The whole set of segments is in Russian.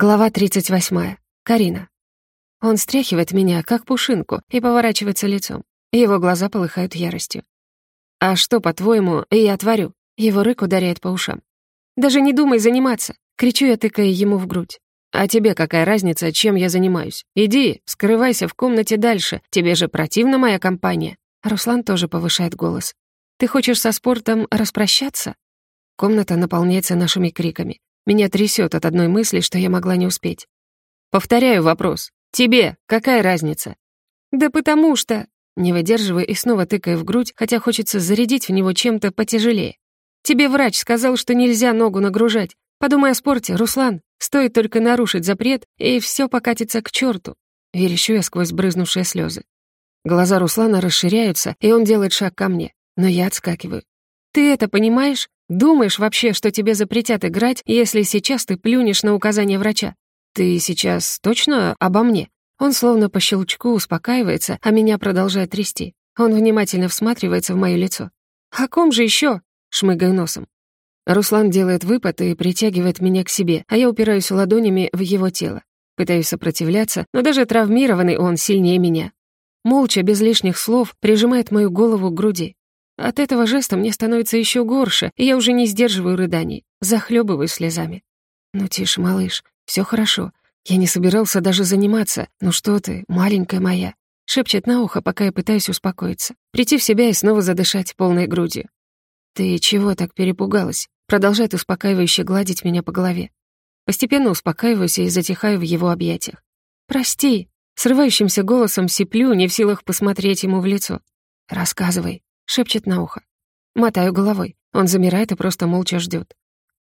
Глава 38. Карина. Он стряхивает меня, как пушинку, и поворачивается лицом. Его глаза полыхают яростью. «А что, по-твоему, я творю?» Его рык ударяет по ушам. «Даже не думай заниматься!» Кричу я, тыкая ему в грудь. «А тебе какая разница, чем я занимаюсь? Иди, скрывайся в комнате дальше, тебе же противна моя компания!» Руслан тоже повышает голос. «Ты хочешь со спортом распрощаться?» Комната наполняется нашими криками. Меня трясет от одной мысли, что я могла не успеть. Повторяю вопрос. Тебе какая разница? Да потому что... Не выдерживаю и снова тыкаю в грудь, хотя хочется зарядить в него чем-то потяжелее. Тебе врач сказал, что нельзя ногу нагружать. Подумай о спорте, Руслан. Стоит только нарушить запрет, и все покатится к черту. Верещу я сквозь брызнувшие слезы. Глаза Руслана расширяются, и он делает шаг ко мне, но я отскакиваю. Ты это понимаешь? Думаешь вообще, что тебе запретят играть, если сейчас ты плюнешь на указание врача? Ты сейчас точно обо мне? Он словно по щелчку успокаивается, а меня продолжает трясти. Он внимательно всматривается в моё лицо. «О ком же ещё?» — шмыгаю носом. Руслан делает выпад и притягивает меня к себе, а я упираюсь ладонями в его тело. Пытаюсь сопротивляться, но даже травмированный он сильнее меня. Молча, без лишних слов, прижимает мою голову к груди. От этого жеста мне становится еще горше, и я уже не сдерживаю рыданий, захлебываюсь слезами. «Ну тише, малыш, все хорошо. Я не собирался даже заниматься. Ну что ты, маленькая моя?» Шепчет на ухо, пока я пытаюсь успокоиться. Прийти в себя и снова задышать полной грудью. «Ты чего так перепугалась?» Продолжает успокаивающе гладить меня по голове. Постепенно успокаиваюсь и затихаю в его объятиях. «Прости!» Срывающимся голосом сиплю, не в силах посмотреть ему в лицо. «Рассказывай», шепчет на ухо. Мотаю головой. Он замирает и просто молча ждет.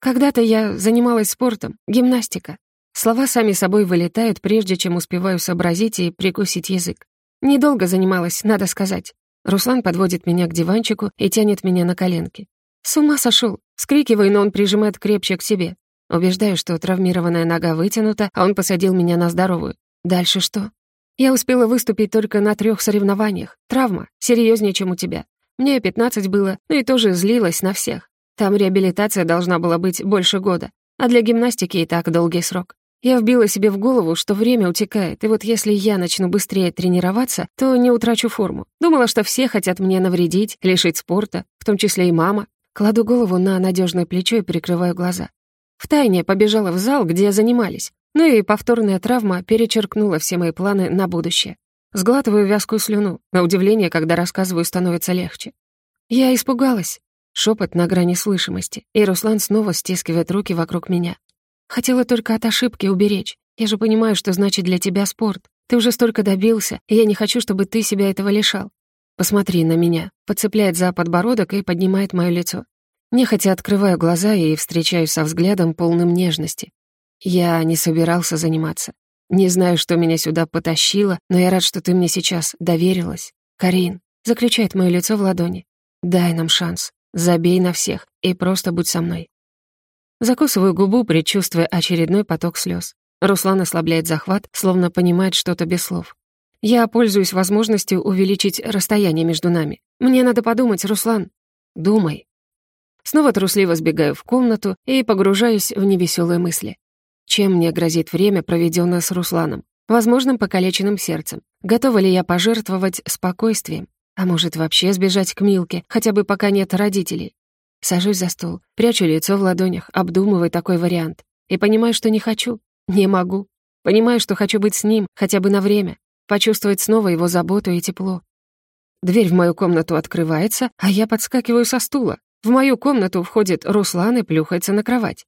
Когда-то я занималась спортом, гимнастика. Слова сами собой вылетают, прежде чем успеваю сообразить и прикусить язык. Недолго занималась, надо сказать. Руслан подводит меня к диванчику и тянет меня на коленки. С ума сошел. Скрикиваю, но он прижимает крепче к себе. Убеждаю, что травмированная нога вытянута, а он посадил меня на здоровую. Дальше что? Я успела выступить только на трех соревнованиях. Травма, серьезнее, чем у тебя. Мне 15 было, ну и тоже злилась на всех. Там реабилитация должна была быть больше года, а для гимнастики и так долгий срок. Я вбила себе в голову, что время утекает, и вот если я начну быстрее тренироваться, то не утрачу форму. Думала, что все хотят мне навредить, лишить спорта, в том числе и мама. Кладу голову на надежное плечо и прикрываю глаза. Втайне побежала в зал, где занимались. Ну и повторная травма перечеркнула все мои планы на будущее. Сглатываю вязкую слюну. На удивление, когда рассказываю, становится легче. Я испугалась. Шепот на грани слышимости, и Руслан снова стискивает руки вокруг меня. Хотела только от ошибки уберечь. Я же понимаю, что значит для тебя спорт. Ты уже столько добился, и я не хочу, чтобы ты себя этого лишал. Посмотри на меня. Подцепляет за подбородок и поднимает мое лицо. Нехотя открываю глаза и встречаюсь со взглядом полным нежности. Я не собирался заниматься. Не знаю, что меня сюда потащило, но я рад, что ты мне сейчас доверилась. Карин, заключает мое лицо в ладони. Дай нам шанс. Забей на всех и просто будь со мной. Закусываю губу, предчувствуя очередной поток слез. Руслан ослабляет захват, словно понимает что-то без слов. Я пользуюсь возможностью увеличить расстояние между нами. Мне надо подумать, Руслан. Думай. Снова трусливо сбегаю в комнату и погружаюсь в невеселые мысли. Чем мне грозит время, проведенное с Русланом? Возможным покалеченным сердцем. Готова ли я пожертвовать спокойствием? А может, вообще сбежать к Милке, хотя бы пока нет родителей? Сажусь за стол, прячу лицо в ладонях, обдумывая такой вариант. И понимаю, что не хочу, не могу. Понимаю, что хочу быть с ним хотя бы на время, почувствовать снова его заботу и тепло. Дверь в мою комнату открывается, а я подскакиваю со стула. В мою комнату входит Руслан и плюхается на кровать.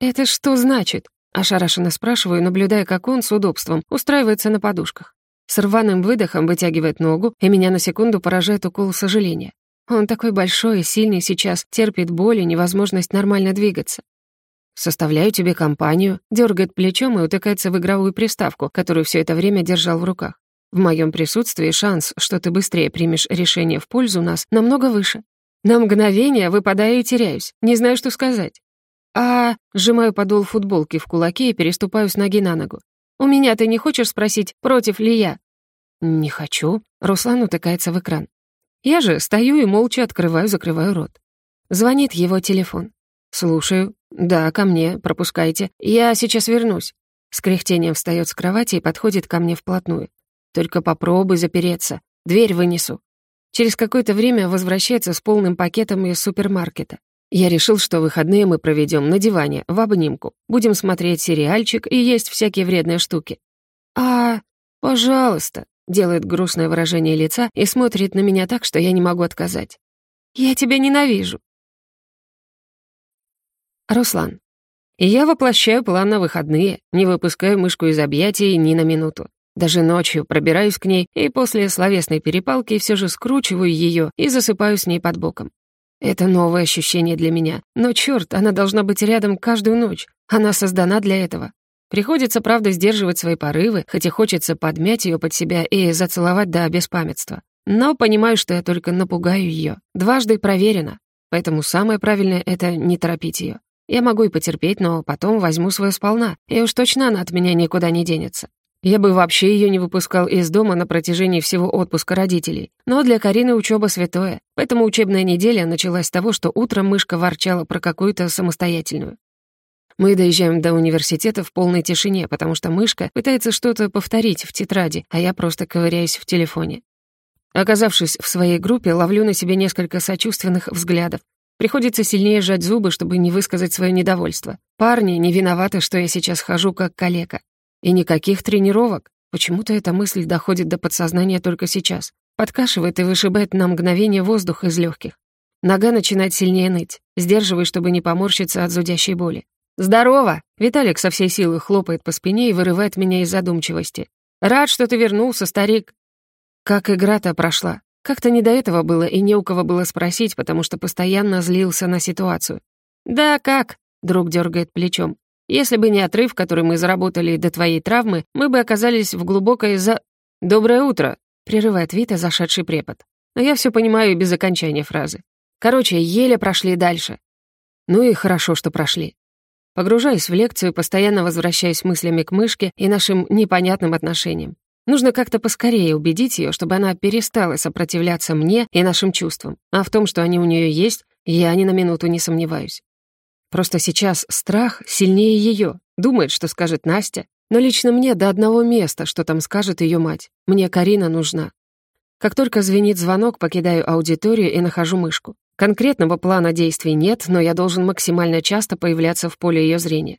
«Это что значит?» Ошарашенно спрашиваю, наблюдая, как он с удобством устраивается на подушках. С рваным выдохом вытягивает ногу, и меня на секунду поражает укол сожаления. Он такой большой и сильный сейчас, терпит боль и невозможность нормально двигаться. «Составляю тебе компанию», дергает плечом и утыкается в игровую приставку, которую все это время держал в руках. В моем присутствии шанс, что ты быстрее примешь решение в пользу нас, намного выше. На мгновение выпадаю и теряюсь, не знаю, что сказать. «А...» — сжимаю подол футболки в кулаке и переступаю с ноги на ногу. «У меня ты не хочешь спросить, против ли я?» «Не хочу». Руслан утыкается в экран. Я же стою и молча открываю-закрываю рот. Звонит его телефон. «Слушаю. Да, ко мне, пропускайте. Я сейчас вернусь». С кряхтением встает с кровати и подходит ко мне вплотную. «Только попробуй запереться. Дверь вынесу». Через какое-то время возвращается с полным пакетом из супермаркета. Я решил, что выходные мы проведем на диване, в обнимку. Будем смотреть сериальчик и есть всякие вредные штуки. «А, пожалуйста», — делает грустное выражение лица и смотрит на меня так, что я не могу отказать. «Я тебя ненавижу». Руслан. Я воплощаю план на выходные, не выпускаю мышку из объятий ни на минуту. Даже ночью пробираюсь к ней и после словесной перепалки все же скручиваю ее и засыпаю с ней под боком. Это новое ощущение для меня. Но черт, она должна быть рядом каждую ночь. Она создана для этого. Приходится, правда, сдерживать свои порывы, хотя хочется подмять ее под себя и зацеловать до беспамятства. Но понимаю, что я только напугаю ее. Дважды проверено. Поэтому самое правильное — это не торопить ее. Я могу и потерпеть, но потом возьму свое сполна, и уж точно она от меня никуда не денется. Я бы вообще ее не выпускал из дома на протяжении всего отпуска родителей. Но для Карины учеба святое, поэтому учебная неделя началась с того, что утром мышка ворчала про какую-то самостоятельную. Мы доезжаем до университета в полной тишине, потому что мышка пытается что-то повторить в тетради, а я просто ковыряюсь в телефоне. Оказавшись в своей группе, ловлю на себе несколько сочувственных взглядов. Приходится сильнее сжать зубы, чтобы не высказать свое недовольство. Парни не виноваты, что я сейчас хожу как калека. И никаких тренировок. Почему-то эта мысль доходит до подсознания только сейчас. Подкашивает и вышибает на мгновение воздух из легких. Нога начинает сильнее ныть. Сдерживай, чтобы не поморщиться от зудящей боли. «Здорово!» Виталик со всей силы хлопает по спине и вырывает меня из задумчивости. «Рад, что ты вернулся, старик!» Как игра-то прошла. Как-то не до этого было, и не у кого было спросить, потому что постоянно злился на ситуацию. «Да как?» — друг дергает плечом. Если бы не отрыв, который мы заработали до твоей травмы, мы бы оказались в глубокой за... «Доброе утро», — прерывает Вита зашедший препод. Но я все понимаю без окончания фразы. Короче, еле прошли дальше. Ну и хорошо, что прошли. Погружаюсь в лекцию, постоянно возвращаюсь мыслями к мышке и нашим непонятным отношениям. Нужно как-то поскорее убедить ее, чтобы она перестала сопротивляться мне и нашим чувствам. А в том, что они у нее есть, я ни на минуту не сомневаюсь. Просто сейчас страх сильнее ее. Думает, что скажет Настя. Но лично мне до одного места, что там скажет ее мать. Мне Карина нужна. Как только звенит звонок, покидаю аудиторию и нахожу мышку. Конкретного плана действий нет, но я должен максимально часто появляться в поле ее зрения.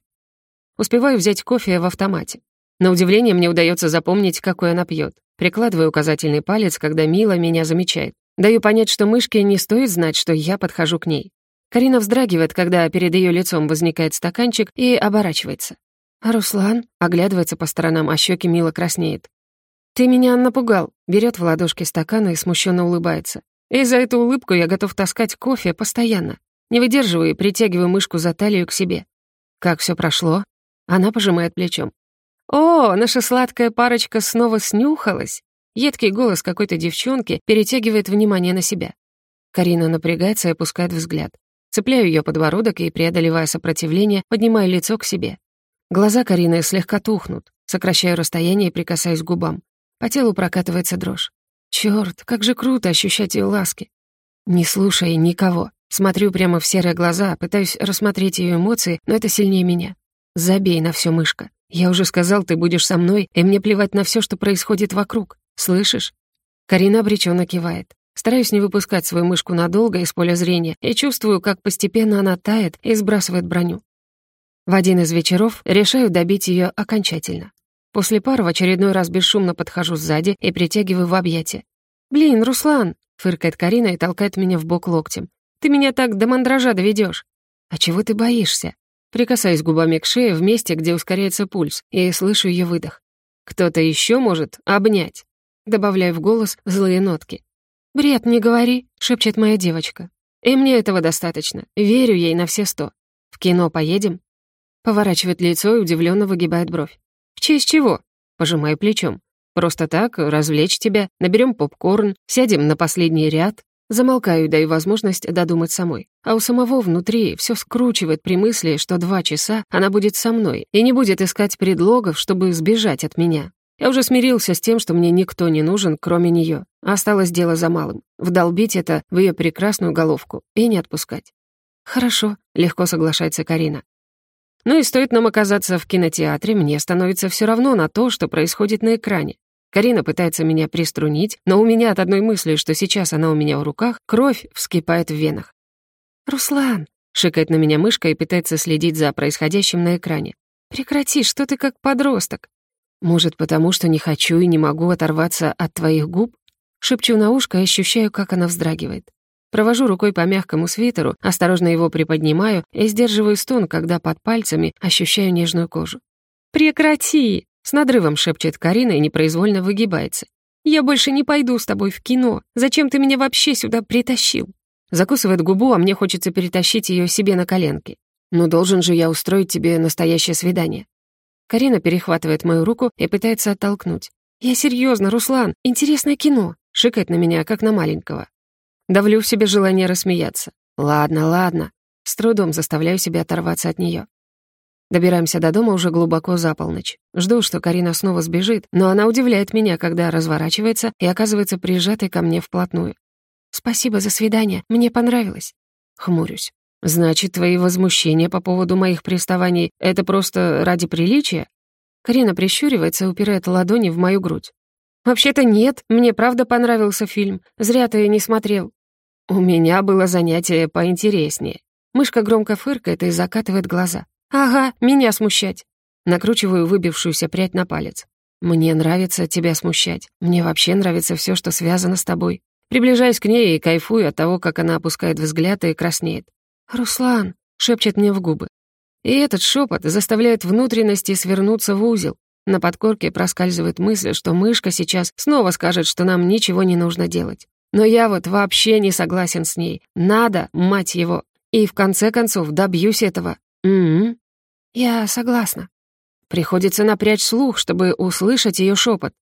Успеваю взять кофе в автомате. На удивление мне удается запомнить, какой она пьет. Прикладываю указательный палец, когда Мила меня замечает. Даю понять, что мышке не стоит знать, что я подхожу к ней. Карина вздрагивает, когда перед ее лицом возникает стаканчик и оборачивается. А Руслан оглядывается по сторонам, а щеки мило краснеет. «Ты меня напугал», — берет в ладошки стакан и смущенно улыбается. И за эту улыбку я готов таскать кофе постоянно. Не выдерживаю и притягиваю мышку за талию к себе. Как все прошло? Она пожимает плечом. «О, наша сладкая парочка снова снюхалась!» Едкий голос какой-то девчонки перетягивает внимание на себя. Карина напрягается и опускает взгляд. Цепляю ее подбородок и, преодолевая сопротивление, поднимаю лицо к себе. Глаза Карины слегка тухнут. Сокращаю расстояние и прикасаюсь к губам. По телу прокатывается дрожь. Черт, как же круто ощущать ее ласки. Не слушая никого. Смотрю прямо в серые глаза, пытаюсь рассмотреть ее эмоции, но это сильнее меня. Забей на все, мышка. Я уже сказал, ты будешь со мной, и мне плевать на все, что происходит вокруг. Слышишь? Карина обреченно кивает. Стараюсь не выпускать свою мышку надолго из поля зрения и чувствую, как постепенно она тает и сбрасывает броню. В один из вечеров решаю добить ее окончательно. После пары в очередной раз бесшумно подхожу сзади и притягиваю в объятия. «Блин, Руслан!» — фыркает Карина и толкает меня в бок локтем. «Ты меня так до мандража доведешь. «А чего ты боишься?» Прикасаюсь губами к шее в месте, где ускоряется пульс, и слышу ее выдох. «Кто-то еще может обнять?» Добавляю в голос злые нотки. «Бред, не говори», — шепчет моя девочка. «И мне этого достаточно. Верю ей на все сто. В кино поедем?» Поворачивает лицо и удивленно выгибает бровь. «В честь чего?» Пожимаю плечом. «Просто так, развлечь тебя, наберем попкорн, сядем на последний ряд». Замолкаю и даю возможность додумать самой. А у самого внутри все скручивает при мысли, что два часа она будет со мной и не будет искать предлогов, чтобы сбежать от меня. Я уже смирился с тем, что мне никто не нужен, кроме нее. Осталось дело за малым. Вдолбить это в ее прекрасную головку и не отпускать. «Хорошо», — легко соглашается Карина. Ну и стоит нам оказаться в кинотеатре, мне становится все равно на то, что происходит на экране. Карина пытается меня приструнить, но у меня от одной мысли, что сейчас она у меня в руках, кровь вскипает в венах. «Руслан!» — шикает на меня мышка и пытается следить за происходящим на экране. «Прекрати, что ты как подросток!» «Может, потому что не хочу и не могу оторваться от твоих губ?» Шепчу на ушко и ощущаю, как она вздрагивает. Провожу рукой по мягкому свитеру, осторожно его приподнимаю и сдерживаю стон, когда под пальцами ощущаю нежную кожу. «Прекрати!» — с надрывом шепчет Карина и непроизвольно выгибается. «Я больше не пойду с тобой в кино. Зачем ты меня вообще сюда притащил?» Закусывает губу, а мне хочется перетащить ее себе на коленки. «Ну должен же я устроить тебе настоящее свидание». Карина перехватывает мою руку и пытается оттолкнуть. «Я серьезно, Руслан, интересное кино шикает на меня, как на маленького. Давлю в себе желание рассмеяться. Ладно, ладно. С трудом заставляю себя оторваться от нее. Добираемся до дома уже глубоко за полночь. Жду, что Карина снова сбежит, но она удивляет меня, когда разворачивается и оказывается прижатой ко мне вплотную. «Спасибо за свидание, мне понравилось». Хмурюсь. «Значит, твои возмущения по поводу моих приставаний — это просто ради приличия?» Карина прищуривается и упирает ладони в мою грудь. «Вообще-то нет, мне правда понравился фильм. Зря ты не смотрел». «У меня было занятие поинтереснее». Мышка громко фыркает и закатывает глаза. «Ага, меня смущать». Накручиваю выбившуюся прядь на палец. «Мне нравится тебя смущать. Мне вообще нравится все, что связано с тобой». Приближаюсь к ней и кайфую от того, как она опускает взгляд и краснеет. «Руслан!» — шепчет мне в губы. И этот шепот заставляет внутренности свернуться в узел. На подкорке проскальзывает мысль, что мышка сейчас снова скажет, что нам ничего не нужно делать. Но я вот вообще не согласен с ней. Надо, мать его. И в конце концов добьюсь этого. М-м. Я согласна. Приходится напрячь слух, чтобы услышать ее шепот.